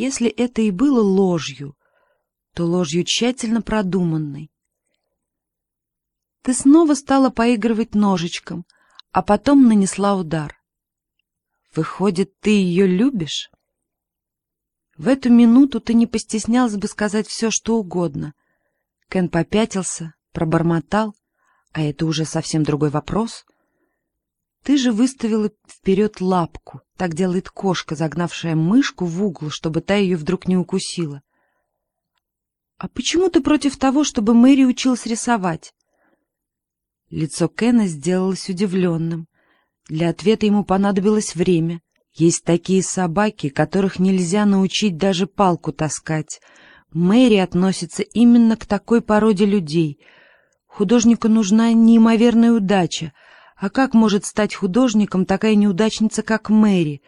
Если это и было ложью, то ложью тщательно продуманной. Ты снова стала поигрывать ножичком, а потом нанесла удар. Выходит, ты ее любишь? В эту минуту ты не постеснялась бы сказать все, что угодно. Кен попятился, пробормотал, а это уже совсем другой вопрос. Ты же выставила вперед лапку, так делает кошка, загнавшая мышку в угол, чтобы та ее вдруг не укусила. А почему ты против того, чтобы Мэри училась рисовать? Лицо Кена сделалось удивленным. Для ответа ему понадобилось время. Есть такие собаки, которых нельзя научить даже палку таскать. Мэри относится именно к такой породе людей. Художнику нужна неимоверная удача. А как может стать художником такая неудачница, как Мэри?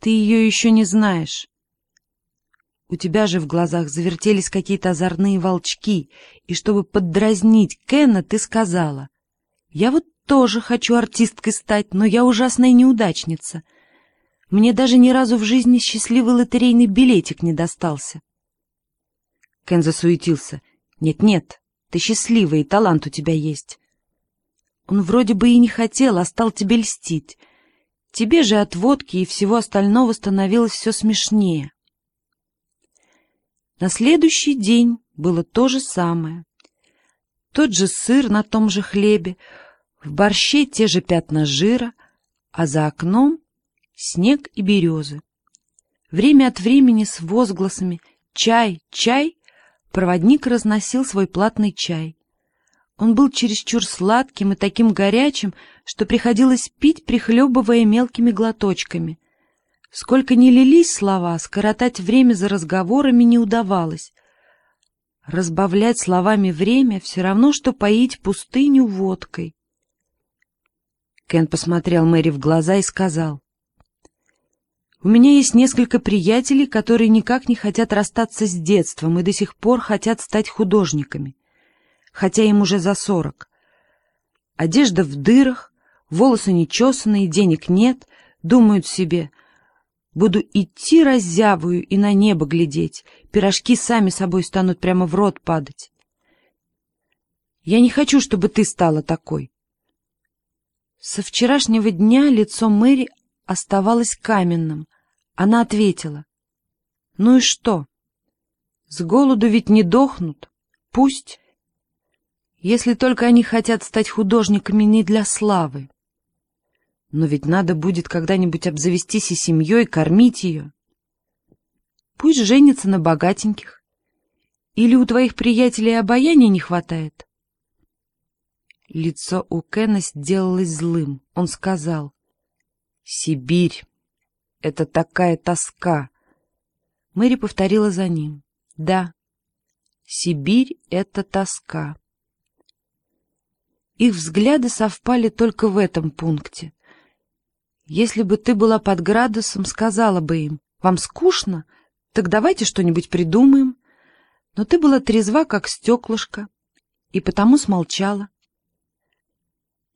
Ты ее еще не знаешь. У тебя же в глазах завертелись какие-то озорные волчки, и чтобы поддразнить Кена, ты сказала, «Я вот тоже хочу артисткой стать, но я ужасная неудачница. Мне даже ни разу в жизни счастливый лотерейный билетик не достался. Кен засуетился. «Нет-нет, ты счастливая, и талант у тебя есть. Он вроде бы и не хотел, а стал тебе льстить. Тебе же от водки и всего остального становилось все смешнее». На следующий день было то же самое. Тот же сыр на том же хлебе, в борще те же пятна жира, а за окном снег и березы. Время от времени с возгласами «Чай! Чай!» проводник разносил свой платный чай. Он был чересчур сладким и таким горячим, что приходилось пить, прихлебывая мелкими глоточками. Сколько ни лились слова, скоротать время за разговорами не удавалось. Разбавлять словами время все равно, что поить пустыню водкой. Кен посмотрел Мэри в глаза и сказал. «У меня есть несколько приятелей, которые никак не хотят расстаться с детством и до сих пор хотят стать художниками, хотя им уже за сорок. Одежда в дырах, волосы нечесанные, денег нет, думают себе, буду идти раззявую и на небо глядеть, пирожки сами собой станут прямо в рот падать. Я не хочу, чтобы ты стала такой. Со вчерашнего дня лицо Мэри оставалось каменным. Она ответила. «Ну и что? С голоду ведь не дохнут. Пусть. Если только они хотят стать художниками не для славы. Но ведь надо будет когда-нибудь обзавестись и семьей, кормить ее. Пусть женится на богатеньких. Или у твоих приятелей обаяния не хватает?» Лицо у Кена сделалось злым. Он сказал, «Сибирь! Это такая тоска!» Мэри повторила за ним, «Да, Сибирь — это тоска». Их взгляды совпали только в этом пункте. Если бы ты была под градусом, сказала бы им, «Вам скучно? Так давайте что-нибудь придумаем». Но ты была трезва, как стеклышко, и потому смолчала.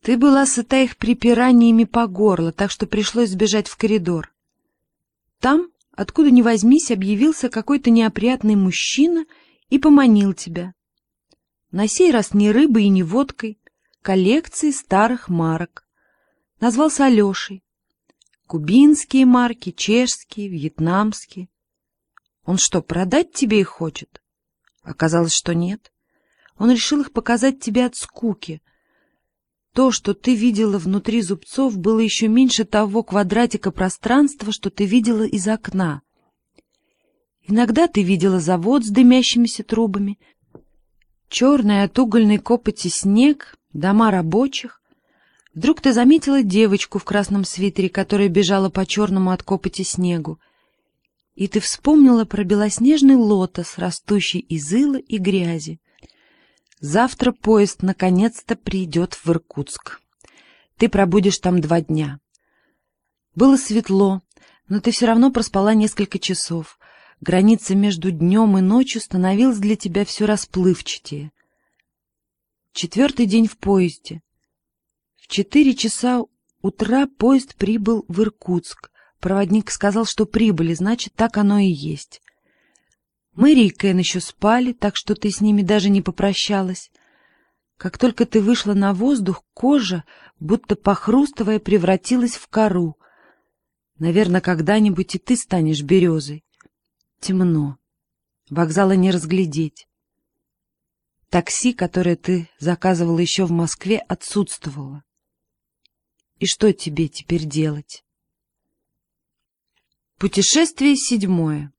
Ты была сыта их припираниями по горло, так что пришлось сбежать в коридор. Там, откуда ни возьмись, объявился какой-то неопрятный мужчина и поманил тебя. На сей раз не рыбой и не водкой, коллекцией старых марок. Назвался Алешей. Кубинские марки, чешские, вьетнамские. Он что, продать тебе их хочет? Оказалось, что нет. Он решил их показать тебе от скуки, то, что ты видела внутри зубцов, было еще меньше того квадратика пространства, что ты видела из окна. Иногда ты видела завод с дымящимися трубами, черный от угольной копоти снег, дома рабочих. Вдруг ты заметила девочку в красном свитере, которая бежала по черному от копоти снегу. И ты вспомнила про белоснежный лотос, растущий из ила и грязи. Завтра поезд наконец-то придет в Иркутск. Ты пробудешь там два дня. Было светло, но ты все равно проспала несколько часов. Граница между днем и ночью становилась для тебя все расплывчатее. Четвертый день в поезде. В четыре часа утра поезд прибыл в Иркутск. Проводник сказал, что прибыли, значит, так оно и есть. Мэри и Кен еще спали, так что ты с ними даже не попрощалась. Как только ты вышла на воздух, кожа, будто похрустывая, превратилась в кору. Наверное, когда-нибудь и ты станешь березой. Темно. Вокзала не разглядеть. Такси, которое ты заказывала еще в Москве, отсутствовало. И что тебе теперь делать? Путешествие седьмое.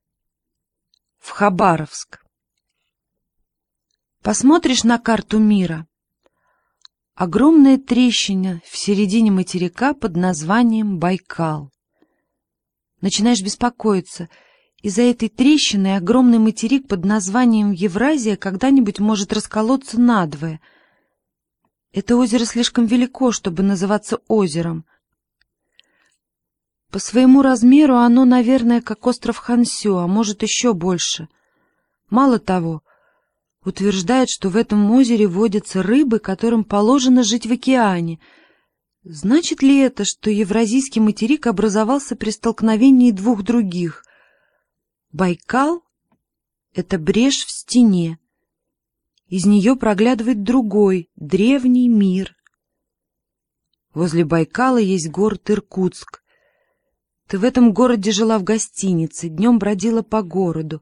В Хабаровск. Посмотришь на карту мира. Огромная трещина в середине материка под названием Байкал. Начинаешь беспокоиться — из-за этой трещины огромный материк под названием Евразия когда-нибудь может расколоться надвое. Это озеро слишком велико, чтобы называться озером. По своему размеру оно, наверное, как остров Хансю, а может еще больше. Мало того, утверждают, что в этом озере водятся рыбы, которым положено жить в океане. Значит ли это, что Евразийский материк образовался при столкновении двух других — Байкал — это брешь в стене. Из нее проглядывает другой, древний мир. Возле Байкала есть город Иркутск. Ты в этом городе жила в гостинице, днем бродила по городу.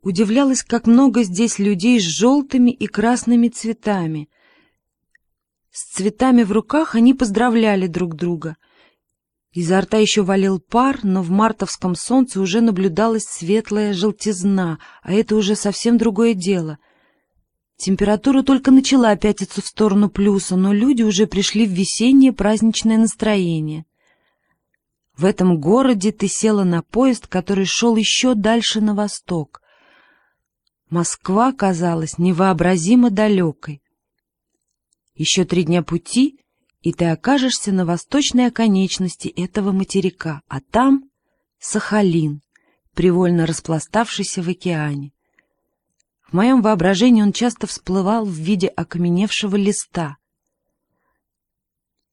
Удивлялась, как много здесь людей с желтыми и красными цветами. С цветами в руках они поздравляли друг друга — Изо рта еще валил пар, но в мартовском солнце уже наблюдалась светлая желтизна, а это уже совсем другое дело. Температура только начала пятиться в сторону плюса, но люди уже пришли в весеннее праздничное настроение. В этом городе ты села на поезд, который шел еще дальше на восток. Москва казалась невообразимо далекой. Еще три дня пути, и ты окажешься на восточной оконечности этого материка, а там — Сахалин, привольно распластавшийся в океане. В моем воображении он часто всплывал в виде окаменевшего листа.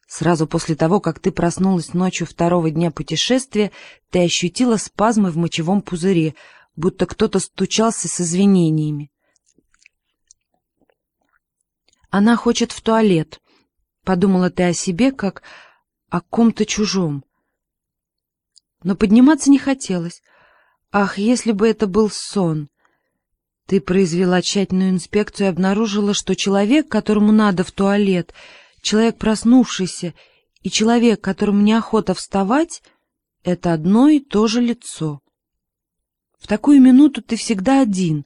Сразу после того, как ты проснулась ночью второго дня путешествия, ты ощутила спазмы в мочевом пузыре, будто кто-то стучался с извинениями. Она хочет в туалет, Подумала ты о себе, как о ком-то чужом. Но подниматься не хотелось. Ах, если бы это был сон! Ты произвела тщательную инспекцию и обнаружила, что человек, которому надо в туалет, человек проснувшийся, и человек, которому неохота вставать, — это одно и то же лицо. В такую минуту ты всегда один.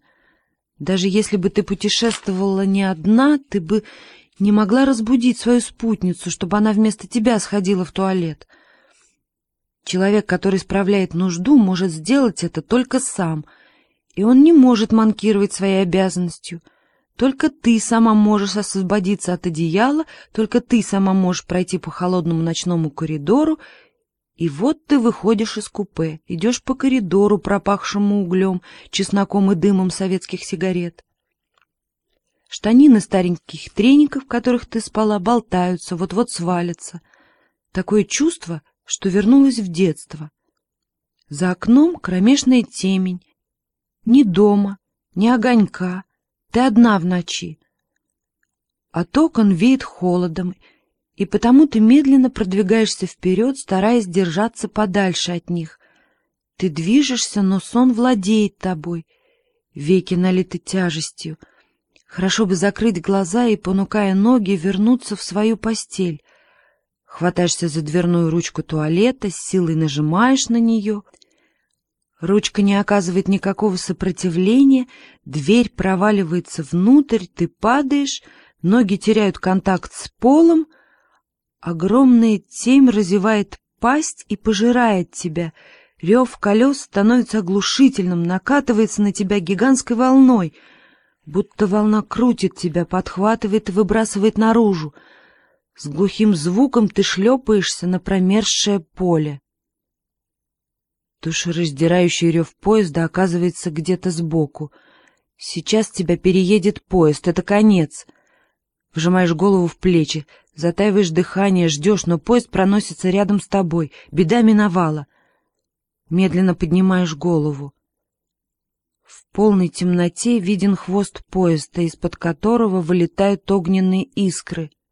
Даже если бы ты путешествовала не одна, ты бы не могла разбудить свою спутницу, чтобы она вместо тебя сходила в туалет. Человек, который справляет нужду, может сделать это только сам, и он не может манкировать своей обязанностью. Только ты сама можешь освободиться от одеяла, только ты сама можешь пройти по холодному ночному коридору, и вот ты выходишь из купе, идешь по коридору, пропахшему углем, чесноком и дымом советских сигарет. Штанины стареньких треников, в которых ты спала, болтаются, вот-вот свалятся. Такое чувство, что вернулась в детство. За окном кромешная темень. Ни дома, ни огонька. Ты одна в ночи. От окон веет холодом, и потому ты медленно продвигаешься вперед, стараясь держаться подальше от них. Ты движешься, но сон владеет тобой. Веки налиты тяжестью — Хорошо бы закрыть глаза и, понукая ноги, вернуться в свою постель. Хватаешься за дверную ручку туалета, с силой нажимаешь на нее. Ручка не оказывает никакого сопротивления, дверь проваливается внутрь, ты падаешь, ноги теряют контакт с полом, огромная темь разевает пасть и пожирает тебя. Рев колес становится оглушительным, накатывается на тебя гигантской волной — будто волна крутит тебя, подхватывает и выбрасывает наружу. С глухим звуком ты шлепаешься на промерзшее поле. Душераздирающий рев поезда оказывается где-то сбоку. Сейчас тебя переедет поезд, это конец. Вжимаешь голову в плечи, затаиваешь дыхание, ждешь, но поезд проносится рядом с тобой. Беда миновала. медленно поднимаешь голову. Полной темноте виден хвост поезда, из-под которого вылетают огненные искры —